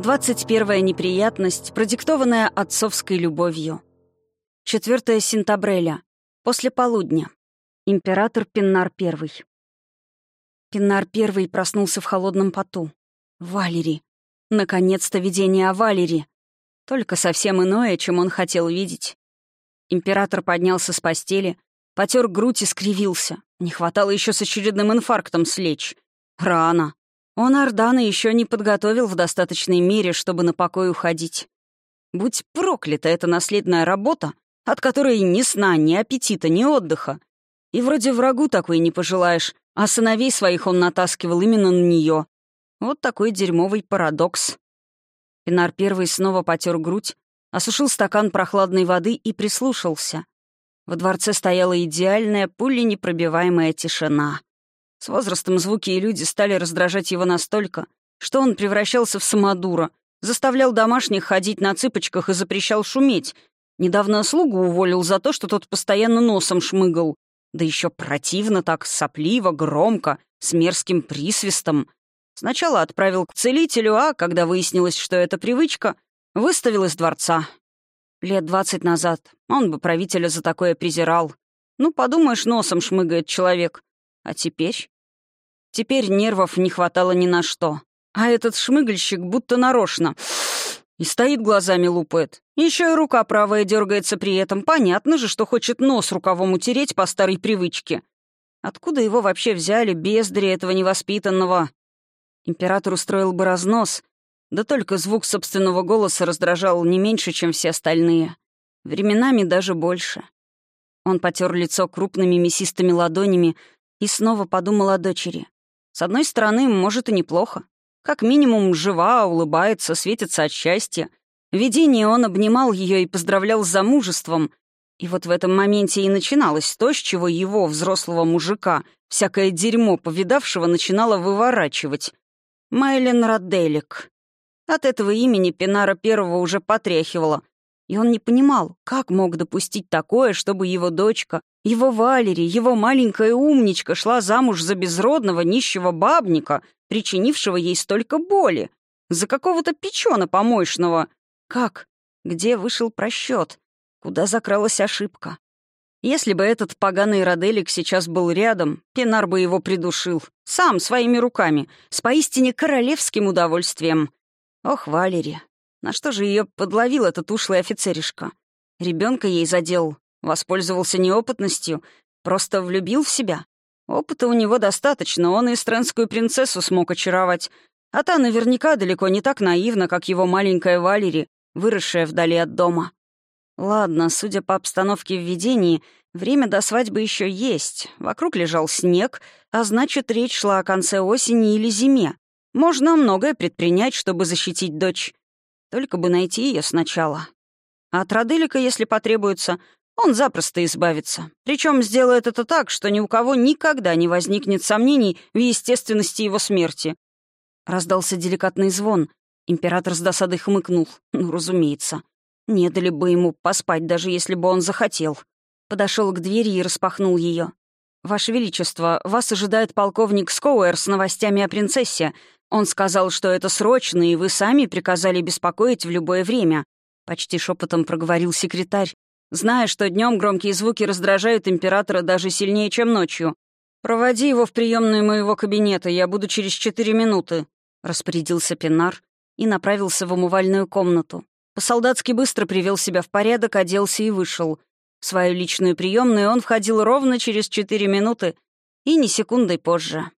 21 неприятность, продиктованная отцовской любовью. 4 сентября. После полудня. Император Пиннар I. Пиннар I проснулся в холодном поту. Валери. Наконец-то видение о Валери. Только совсем иное, чем он хотел видеть. Император поднялся с постели, потер грудь и скривился. Не хватало еще с очередным инфарктом слечь. Рано. Он Ордана еще не подготовил в достаточной мере, чтобы на покой уходить. Будь проклята эта наследная работа, от которой ни сна, ни аппетита, ни отдыха. И вроде врагу такой не пожелаешь, а сыновей своих он натаскивал именно на нее. Вот такой дерьмовый парадокс. Пинар первый снова потер грудь, осушил стакан прохладной воды и прислушался. Во дворце стояла идеальная, пуленепробиваемая тишина. С возрастом звуки и люди стали раздражать его настолько, что он превращался в самодура, заставлял домашних ходить на цыпочках и запрещал шуметь. Недавно слугу уволил за то, что тот постоянно носом шмыгал. Да еще противно так, сопливо, громко, с мерзким присвистом. Сначала отправил к целителю, а, когда выяснилось, что это привычка, выставил из дворца. Лет двадцать назад он бы правителя за такое презирал. Ну, подумаешь, носом шмыгает человек. А теперь? Теперь нервов не хватало ни на что. А этот шмыгальщик будто нарочно. И стоит глазами лупает. Еще и рука правая дергается при этом. Понятно же, что хочет нос рукавом утереть по старой привычке. Откуда его вообще взяли, бездари этого невоспитанного? Император устроил бы разнос, да только звук собственного голоса раздражал не меньше, чем все остальные. Временами даже больше. Он потер лицо крупными мясистыми ладонями, и снова подумал о дочери. С одной стороны, может и неплохо. Как минимум, жива, улыбается, светится от счастья. В видении он обнимал ее и поздравлял с замужеством. И вот в этом моменте и начиналось то, с чего его, взрослого мужика, всякое дерьмо повидавшего, начинало выворачивать. Майлен Раделик. От этого имени Пинара Первого уже потряхивало, и он не понимал, как мог допустить такое, чтобы его дочка, его Валери, его маленькая умничка шла замуж за безродного нищего бабника, причинившего ей столько боли, за какого-то печена помощного. Как? Где вышел просчет? Куда закралась ошибка? Если бы этот поганый Роделик сейчас был рядом, Пенар бы его придушил. Сам, своими руками, с поистине королевским удовольствием. Ох, Валери, на что же ее подловил этот ушлый офицеришка? Ребенка ей задел, воспользовался неопытностью, просто влюбил в себя. Опыта у него достаточно, он и странскую принцессу смог очаровать, а та наверняка далеко не так наивна, как его маленькая Валери, выросшая вдали от дома. Ладно, судя по обстановке в видении, время до свадьбы еще есть. Вокруг лежал снег, а значит, речь шла о конце осени или зиме. Можно многое предпринять, чтобы защитить дочь. Только бы найти ее сначала. А от Роделика, если потребуется, он запросто избавится. Причем сделает это так, что ни у кого никогда не возникнет сомнений в естественности его смерти. Раздался деликатный звон. Император с досадой хмыкнул. Ну, разумеется. Не дали бы ему поспать, даже если бы он захотел. Подошел к двери и распахнул ее. «Ваше Величество, вас ожидает полковник Скоуэр с новостями о принцессе. Он сказал, что это срочно, и вы сами приказали беспокоить в любое время. Почти шепотом проговорил секретарь, зная, что днем громкие звуки раздражают императора даже сильнее, чем ночью. «Проводи его в приемную моего кабинета, я буду через четыре минуты», — распорядился Пенар и направился в умывальную комнату. По-солдатски быстро привел себя в порядок, оделся и вышел. В свою личную приемную он входил ровно через четыре минуты и ни секундой позже.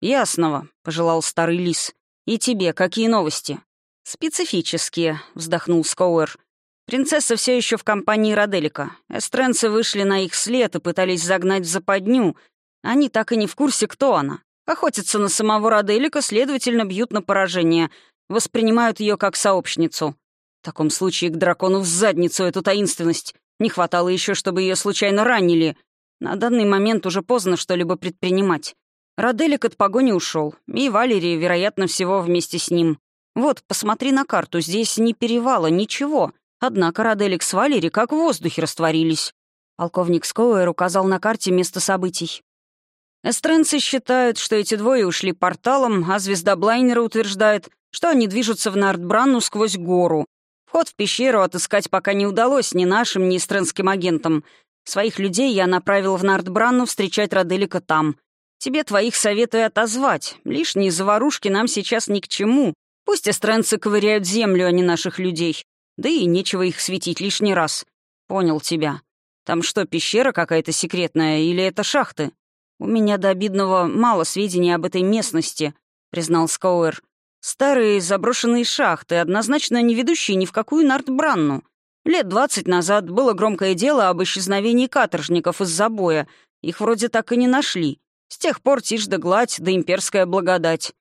«Ясного», — пожелал старый лис. «И тебе какие новости?» «Специфические», — вздохнул Скоуэр. «Принцесса все еще в компании Роделика. Эстренцы вышли на их след и пытались загнать в западню. Они так и не в курсе, кто она. Охотятся на самого Роделика, следовательно, бьют на поражение. Воспринимают ее как сообщницу. В таком случае к дракону в задницу эту таинственность. Не хватало еще, чтобы ее случайно ранили. На данный момент уже поздно что-либо предпринимать. Роделик от погони ушел, и Валерия, вероятно всего, вместе с ним. Вот, посмотри на карту, здесь ни перевала, ничего. Однако Роделик с Валери как в воздухе растворились. Полковник Скоуэр указал на карте место событий. Эстренцы считают, что эти двое ушли порталом, а звезда Блайнера утверждает, что они движутся в Нардбранну сквозь гору. Вход в пещеру отыскать пока не удалось ни нашим, ни стрэнским агентам. Своих людей я направил в Нардбранну встречать Роделика там. Тебе твоих советую отозвать. Лишние заварушки нам сейчас ни к чему. Пусть эстренцы ковыряют землю, а не наших людей. Да и нечего их светить лишний раз. Понял тебя. Там что, пещера какая-то секретная или это шахты? У меня до обидного мало сведений об этой местности, признал Скоуэр. Старые заброшенные шахты, однозначно не ведущие ни в какую Нартбранну. Лет двадцать назад было громкое дело об исчезновении каторжников из забоя. Их вроде так и не нашли. С тех пор тишь да гладь, да имперская благодать.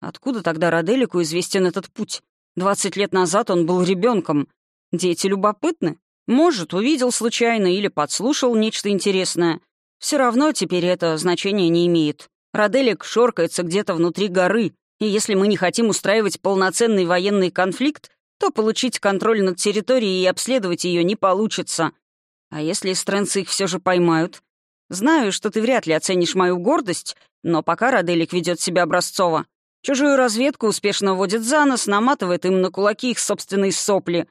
Откуда тогда Роделику известен этот путь? Двадцать лет назад он был ребенком. Дети любопытны. Может, увидел случайно или подслушал нечто интересное. Все равно теперь это значение не имеет. Роделик шоркается где-то внутри горы, и если мы не хотим устраивать полноценный военный конфликт, то получить контроль над территорией и обследовать ее не получится. А если стрэнцы их все же поймают? Знаю, что ты вряд ли оценишь мою гордость, но пока Роделик ведет себя образцово. Чужую разведку успешно водит за нос, наматывает им на кулаки их собственные сопли.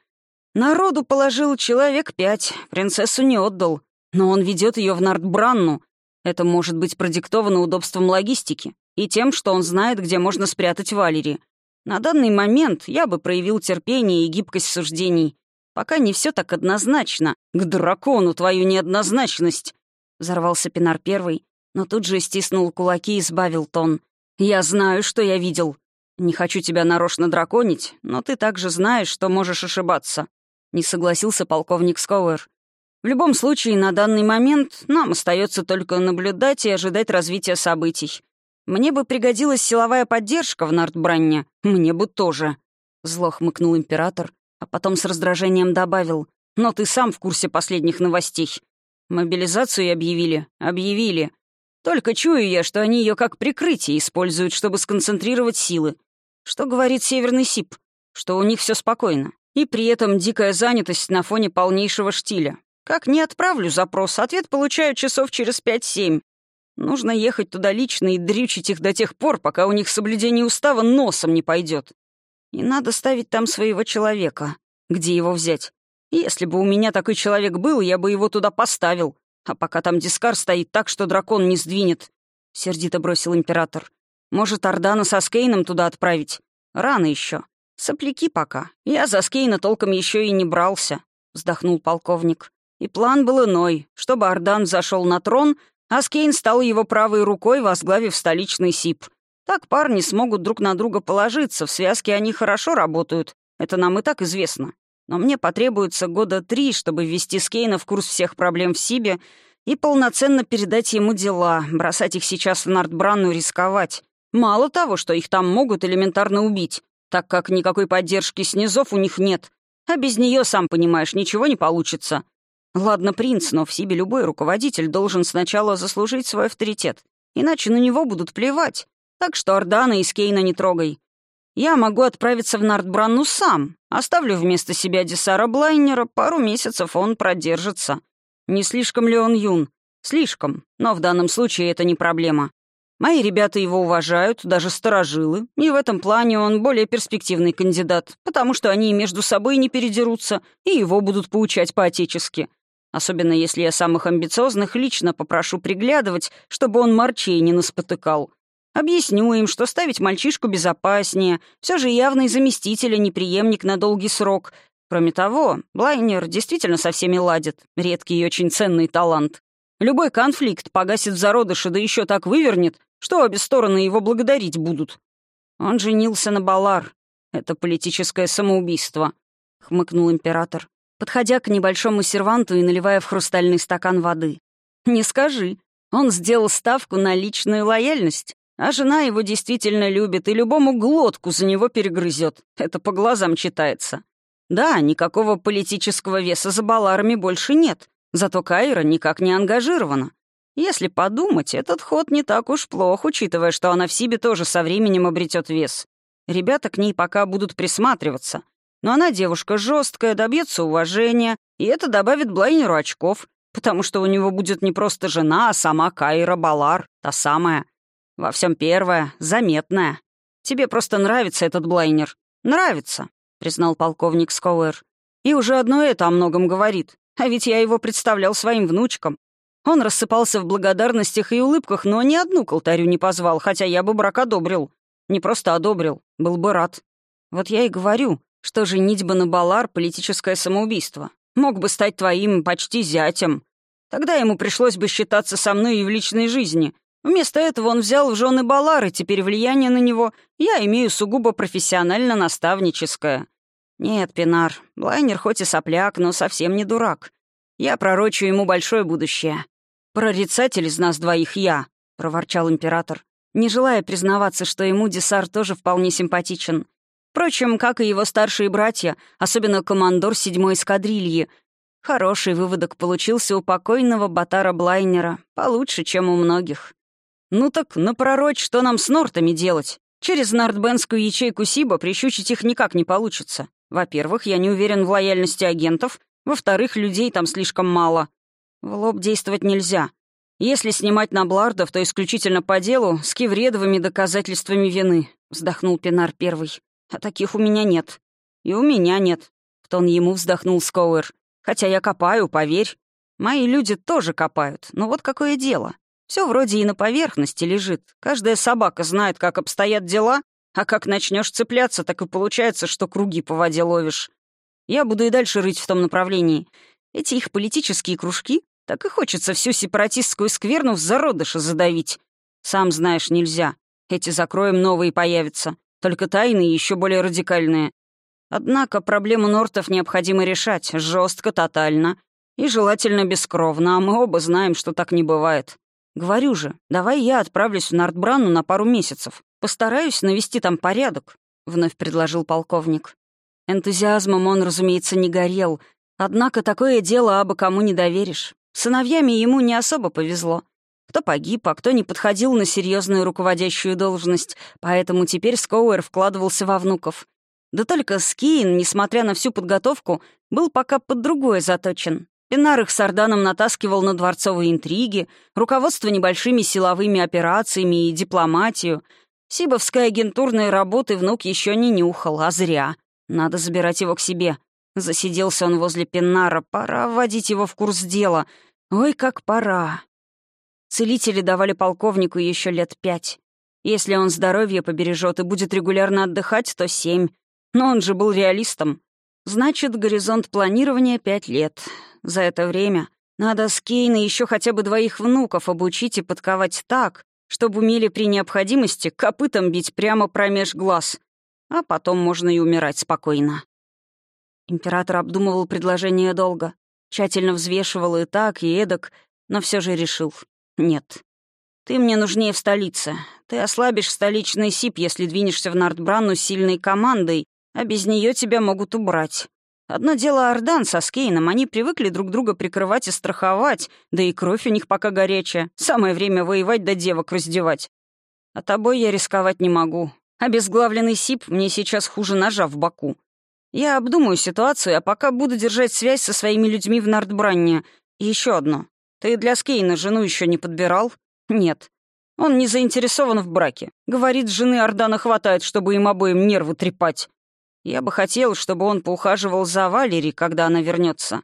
Народу положил человек пять, принцессу не отдал. Но он ведет ее в Нардбранну. Это может быть продиктовано удобством логистики и тем, что он знает, где можно спрятать Валери. На данный момент я бы проявил терпение и гибкость суждений. Пока не все так однозначно. К дракону твою неоднозначность!» Взорвался Пинар Первый, но тут же стиснул кулаки и сбавил тон — «Я знаю, что я видел. Не хочу тебя нарочно драконить, но ты также знаешь, что можешь ошибаться», — не согласился полковник Скоуэр. «В любом случае, на данный момент нам остается только наблюдать и ожидать развития событий. Мне бы пригодилась силовая поддержка в Нартбранне. Мне бы тоже». Зло хмыкнул император, а потом с раздражением добавил. «Но ты сам в курсе последних новостей. Мобилизацию объявили? Объявили. Только чую я, что они ее как прикрытие используют, чтобы сконцентрировать силы. Что говорит Северный СИП? Что у них все спокойно. И при этом дикая занятость на фоне полнейшего штиля. Как не отправлю запрос, ответ получаю часов через 5-7. Нужно ехать туда лично и дрючить их до тех пор, пока у них соблюдение устава носом не пойдет. И надо ставить там своего человека. Где его взять? Если бы у меня такой человек был, я бы его туда поставил. А пока там Дискар стоит так, что дракон не сдвинет», — сердито бросил император. «Может, Ордана со Скейном туда отправить? Рано еще. Сопляки пока. Я за Скейна толком еще и не брался», — вздохнул полковник. «И план был иной, чтобы Ордан зашел на трон, а Скейн стал его правой рукой, возглавив столичный СИП. Так парни смогут друг на друга положиться, в связке они хорошо работают. Это нам и так известно но мне потребуется года три, чтобы ввести Скейна в курс всех проблем в Сибе и полноценно передать ему дела, бросать их сейчас в Нартбранну рисковать. Мало того, что их там могут элементарно убить, так как никакой поддержки снизов у них нет, а без нее, сам понимаешь, ничего не получится. Ладно, принц, но в Сибе любой руководитель должен сначала заслужить свой авторитет, иначе на него будут плевать. Так что Ордана и Скейна не трогай. Я могу отправиться в Нардбранну сам. Оставлю вместо себя Десара Блайнера, пару месяцев он продержится. Не слишком ли он юн? Слишком, но в данном случае это не проблема. Мои ребята его уважают, даже сторожилы, и в этом плане он более перспективный кандидат, потому что они между собой не передерутся, и его будут поучать по-отечески. Особенно если я самых амбициозных лично попрошу приглядывать, чтобы он морчей не наспотыкал. Объясню им, что ставить мальчишку безопаснее, все же явный заместитель, а не преемник на долгий срок. Кроме того, Блайнер действительно со всеми ладит, редкий и очень ценный талант. Любой конфликт погасит в зародыше, да еще так вывернет, что обе стороны его благодарить будут. Он женился на Балар. Это политическое самоубийство, — хмыкнул император, подходя к небольшому серванту и наливая в хрустальный стакан воды. «Не скажи. Он сделал ставку на личную лояльность. А жена его действительно любит и любому глотку за него перегрызет. Это по глазам читается. Да, никакого политического веса за Баларами больше нет. Зато Кайра никак не ангажирована. Если подумать, этот ход не так уж плох, учитывая, что она в себе тоже со временем обретет вес. Ребята к ней пока будут присматриваться. Но она девушка жесткая, добьется уважения, и это добавит Блайнеру очков, потому что у него будет не просто жена, а сама Кайра Балар, та самая. Во всем первое, заметное. Тебе просто нравится этот блайнер. Нравится, признал полковник Скоуэр. И уже одно это о многом говорит. А ведь я его представлял своим внучкам. Он рассыпался в благодарностях и улыбках, но ни одну к алтарю не позвал, хотя я бы брак одобрил. Не просто одобрил, был бы рад. Вот я и говорю, что женитьба на Балар — политическое самоубийство. Мог бы стать твоим почти зятем. Тогда ему пришлось бы считаться со мной и в личной жизни. Вместо этого он взял в жены Балар, и теперь влияние на него я имею сугубо профессионально-наставническое. Нет, Пинар, Блайнер хоть и сопляк, но совсем не дурак. Я пророчу ему большое будущее. «Прорицатель из нас двоих я», — проворчал император, не желая признаваться, что ему Десар тоже вполне симпатичен. Впрочем, как и его старшие братья, особенно командор седьмой эскадрильи. Хороший выводок получился у покойного Батара Блайнера, получше, чем у многих. «Ну так напророчь, что нам с Нортами делать? Через нортбенскую ячейку Сиба прищучить их никак не получится. Во-первых, я не уверен в лояльности агентов, во-вторых, людей там слишком мало. В лоб действовать нельзя. Если снимать на Блардов, то исключительно по делу, с кивредовыми доказательствами вины», — вздохнул Пенар первый. А таких у меня нет. И у меня нет. В тон ему вздохнул Скоуэр. Хотя я копаю, поверь. Мои люди тоже копают. Но вот какое дело. Все вроде и на поверхности лежит. Каждая собака знает, как обстоят дела, а как начнешь цепляться, так и получается, что круги по воде ловишь. Я буду и дальше рыть в том направлении. Эти их политические кружки, так и хочется всю сепаратистскую скверну в зародыше задавить. Сам знаешь, нельзя. Эти закроем, новые появятся только тайные еще более радикальные. Однако проблему Нортов необходимо решать жестко, тотально и желательно бескровно, а мы оба знаем, что так не бывает. Говорю же, давай я отправлюсь в Нортбрану на пару месяцев. Постараюсь навести там порядок», — вновь предложил полковник. Энтузиазмом он, разумеется, не горел, однако такое дело абы кому не доверишь. Сыновьями ему не особо повезло. Кто погиб, а кто не подходил на серьезную руководящую должность, поэтому теперь Скоуэр вкладывался во внуков. Да только Скиин, несмотря на всю подготовку, был пока под другое заточен. Пинар их с Орданом натаскивал на дворцовые интриги, руководство небольшими силовыми операциями и дипломатию. Сибовской агентурной работы внук еще не нюхал, а зря. Надо забирать его к себе. Засиделся он возле Пинара, пора вводить его в курс дела. Ой, как пора. Целители давали полковнику еще лет пять. Если он здоровье побережет и будет регулярно отдыхать, то семь. Но он же был реалистом. Значит, горизонт планирования — пять лет. За это время надо с Кейна еще хотя бы двоих внуков обучить и подковать так, чтобы умели при необходимости копытом бить прямо промеж глаз. А потом можно и умирать спокойно. Император обдумывал предложение долго, тщательно взвешивал и так, и эдак, но все же решил. «Нет. Ты мне нужнее в столице. Ты ослабишь столичный СИП, если двинешься в Нортбранну с сильной командой, а без нее тебя могут убрать. Одно дело Ордан со Скейном, они привыкли друг друга прикрывать и страховать, да и кровь у них пока горячая. Самое время воевать да девок раздевать. А тобой я рисковать не могу. Обезглавленный СИП мне сейчас хуже ножа в боку. Я обдумаю ситуацию, а пока буду держать связь со своими людьми в Нортбранне. И еще одно. Ты для Скейна жену еще не подбирал? Нет. Он не заинтересован в браке. Говорит, жены Ордана хватает, чтобы им обоим нервы трепать. Я бы хотел, чтобы он поухаживал за Валери, когда она вернется.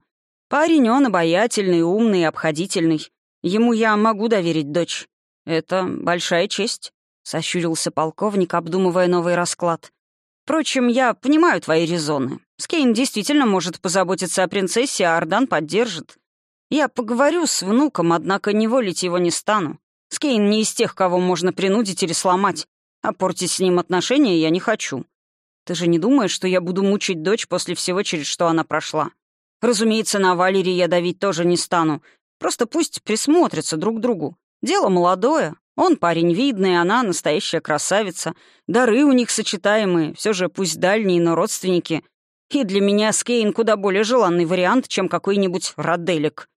Парень он обаятельный, умный и обходительный. Ему я могу доверить дочь. Это большая честь», — сощурился полковник, обдумывая новый расклад. «Впрочем, я понимаю твои резоны. Скейн действительно может позаботиться о принцессе, а Ардан поддержит. Я поговорю с внуком, однако не волить его не стану. Скейн не из тех, кого можно принудить или сломать. А портить с ним отношения я не хочу. Ты же не думаешь, что я буду мучить дочь после всего, через что она прошла? Разумеется, на Валерии я давить тоже не стану. Просто пусть присмотрятся друг к другу. Дело молодое. Он парень видный, она настоящая красавица. Дары у них сочетаемые, все же пусть дальние, но родственники. И для меня Скейн куда более желанный вариант, чем какой-нибудь Роделик.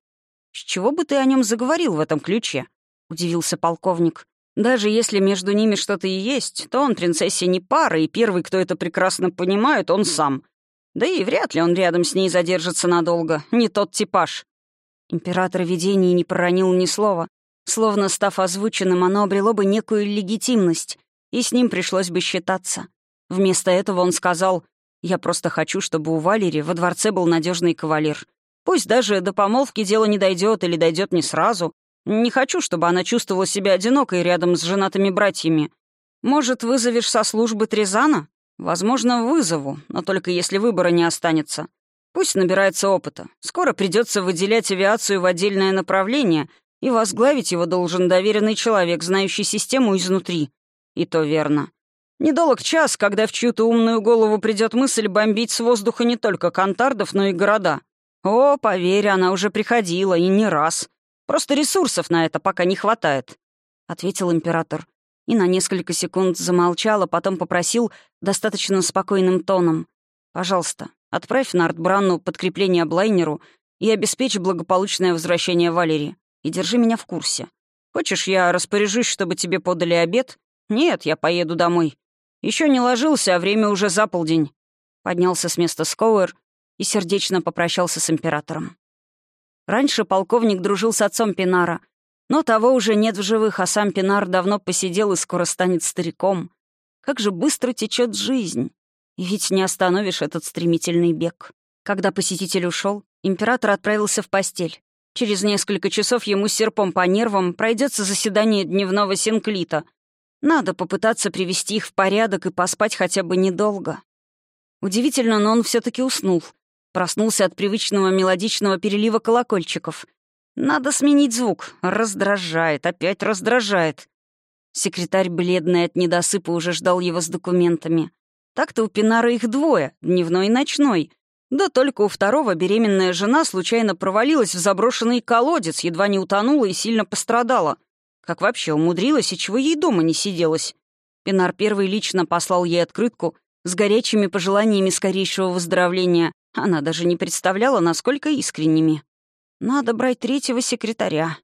«С чего бы ты о нем заговорил в этом ключе?» — удивился полковник. «Даже если между ними что-то и есть, то он принцессе не пара, и первый, кто это прекрасно понимает, он сам. Да и вряд ли он рядом с ней задержится надолго, не тот типаж». Император видений не проронил ни слова. Словно став озвученным, оно обрело бы некую легитимность. и с ним пришлось бы считаться. Вместо этого он сказал, «Я просто хочу, чтобы у Валери во дворце был надежный кавалер. Пусть даже до помолвки дело не дойдет или дойдет не сразу. Не хочу, чтобы она чувствовала себя одинокой рядом с женатыми братьями. Может, вызовешь со службы Трезана? Возможно, вызову, но только если выбора не останется. Пусть набирается опыта. Скоро придется выделять авиацию в отдельное направление, и возглавить его должен доверенный человек, знающий систему изнутри. И то верно. Недолг час, когда в чью-то умную голову придет мысль бомбить с воздуха не только кантардов, но и города. О, поверь, она уже приходила, и не раз. Просто ресурсов на это пока не хватает», — ответил император. И на несколько секунд замолчал, а потом попросил достаточно спокойным тоном. «Пожалуйста, отправь на Артбранну подкрепление Блайнеру и обеспечь благополучное возвращение Валерии. И держи меня в курсе. Хочешь, я распоряжусь, чтобы тебе подали обед? Нет, я поеду домой. Еще не ложился, а время уже за полдень». Поднялся с места Скоуэр и сердечно попрощался с императором. Раньше полковник дружил с отцом Пинара, но того уже нет в живых, а сам Пинар давно посидел и скоро станет стариком. Как же быстро течет жизнь. И ведь не остановишь этот стремительный бег. Когда посетитель ушел, император отправился в постель. Через несколько часов ему серпом по нервам пройдется заседание дневного синклита — надо попытаться привести их в порядок и поспать хотя бы недолго. Удивительно, но он все таки уснул. Проснулся от привычного мелодичного перелива колокольчиков. Надо сменить звук. Раздражает, опять раздражает. Секретарь, бледный от недосыпа, уже ждал его с документами. Так-то у Пинара их двое, дневной и ночной. Да только у второго беременная жена случайно провалилась в заброшенный колодец, едва не утонула и сильно пострадала — как вообще умудрилась и чего ей дома не сиделось? Пинар первый лично послал ей открытку с горячими пожеланиями скорейшего выздоровления. Она даже не представляла, насколько искренними. Надо брать третьего секретаря.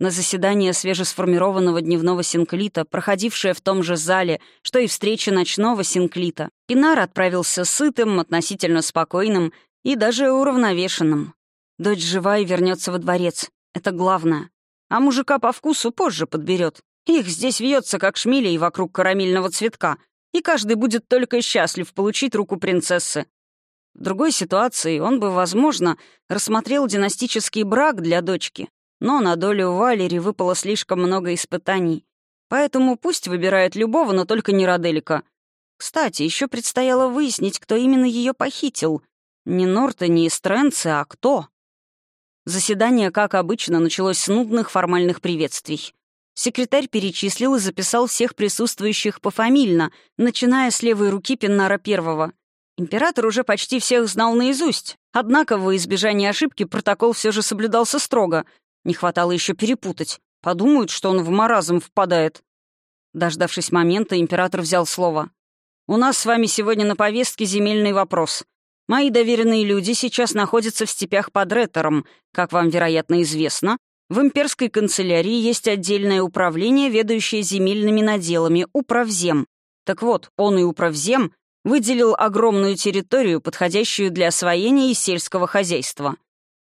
На заседание свежесформированного дневного синклита, проходившее в том же зале, что и встреча ночного синклита, Пинар отправился сытым, относительно спокойным и даже уравновешенным. Дочь жива и вернется во дворец. Это главное. А мужика по вкусу позже подберет. Их здесь вьется, как шмелей вокруг карамельного цветка, и каждый будет только счастлив получить руку принцессы. В другой ситуации он бы, возможно, рассмотрел династический брак для дочки, но на долю Валери выпало слишком много испытаний. Поэтому пусть выбирает любого, но только не Роделика. Кстати, еще предстояло выяснить, кто именно ее похитил. Не Норта, не Стрэнцы, а кто. Заседание, как обычно, началось с нудных формальных приветствий. Секретарь перечислил и записал всех присутствующих пофамильно, начиная с левой руки Пеннара Первого. Император уже почти всех знал наизусть, однако во избежание ошибки протокол все же соблюдался строго. Не хватало еще перепутать. Подумают, что он в маразм впадает. Дождавшись момента, император взял слово. «У нас с вами сегодня на повестке земельный вопрос. Мои доверенные люди сейчас находятся в степях под Реттером. Как вам, вероятно, известно, в имперской канцелярии есть отдельное управление, ведущее земельными наделами, управзем. Так вот, он и управзем выделил огромную территорию, подходящую для освоения и сельского хозяйства.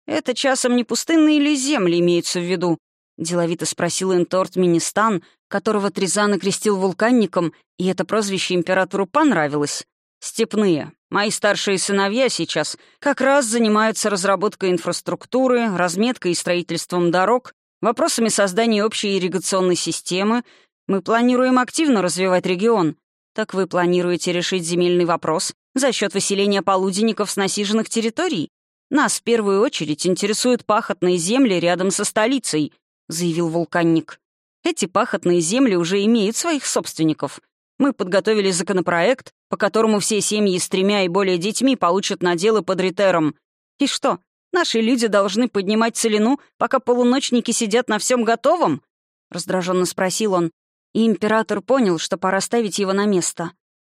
«Это часом не пустынные ли земли имеются в виду?» — деловито спросил Энторт Министан, которого Тризан окрестил вулканником, и это прозвище императору понравилось. «Степные. Мои старшие сыновья сейчас как раз занимаются разработкой инфраструктуры, разметкой и строительством дорог, вопросами создания общей ирригационной системы. Мы планируем активно развивать регион. Так вы планируете решить земельный вопрос за счет выселения полуденников с насиженных территорий? Нас в первую очередь интересуют пахотные земли рядом со столицей», — заявил вулканник. «Эти пахотные земли уже имеют своих собственников. Мы подготовили законопроект, по которому все семьи с тремя и более детьми получат наделы под Ритером. И что, наши люди должны поднимать целину, пока полуночники сидят на всем готовом?» Раздраженно спросил он. И император понял, что пора ставить его на место.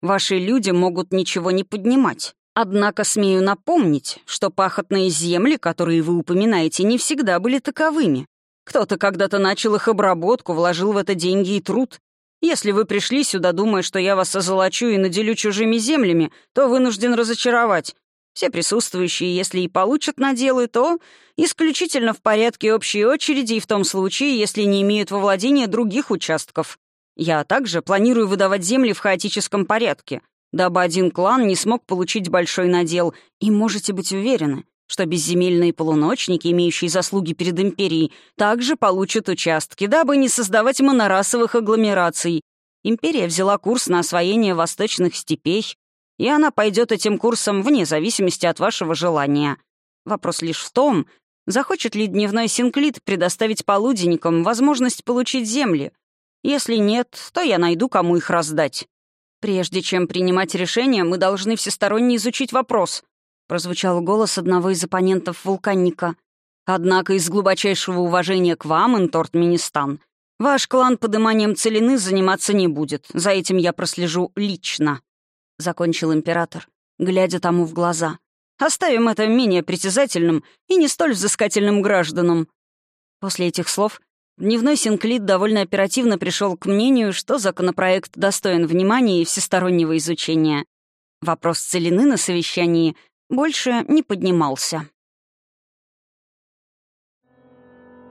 «Ваши люди могут ничего не поднимать. Однако смею напомнить, что пахотные земли, которые вы упоминаете, не всегда были таковыми. Кто-то когда-то начал их обработку, вложил в это деньги и труд. Если вы пришли сюда, думая, что я вас озолочу и наделю чужими землями, то вынужден разочаровать. Все присутствующие, если и получат наделы, то исключительно в порядке общей очереди и в том случае, если не имеют во владении других участков. Я также планирую выдавать земли в хаотическом порядке, дабы один клан не смог получить большой надел, и можете быть уверены, что безземельные полуночники, имеющие заслуги перед империей, также получат участки, дабы не создавать монорасовых агломераций. Империя взяла курс на освоение восточных степей, и она пойдет этим курсом вне зависимости от вашего желания. Вопрос лишь в том, захочет ли дневной синклит предоставить полуденникам возможность получить земли. Если нет, то я найду, кому их раздать. Прежде чем принимать решение, мы должны всесторонне изучить вопрос, прозвучал голос одного из оппонентов вулканника. Однако из глубочайшего уважения к вам, Инторт Министан, ваш клан подыманием целины заниматься не будет. За этим я прослежу лично закончил император, глядя тому в глаза. «Оставим это менее притязательным и не столь взыскательным гражданам». После этих слов дневной Синклит довольно оперативно пришел к мнению, что законопроект достоин внимания и всестороннего изучения. Вопрос целины на совещании больше не поднимался.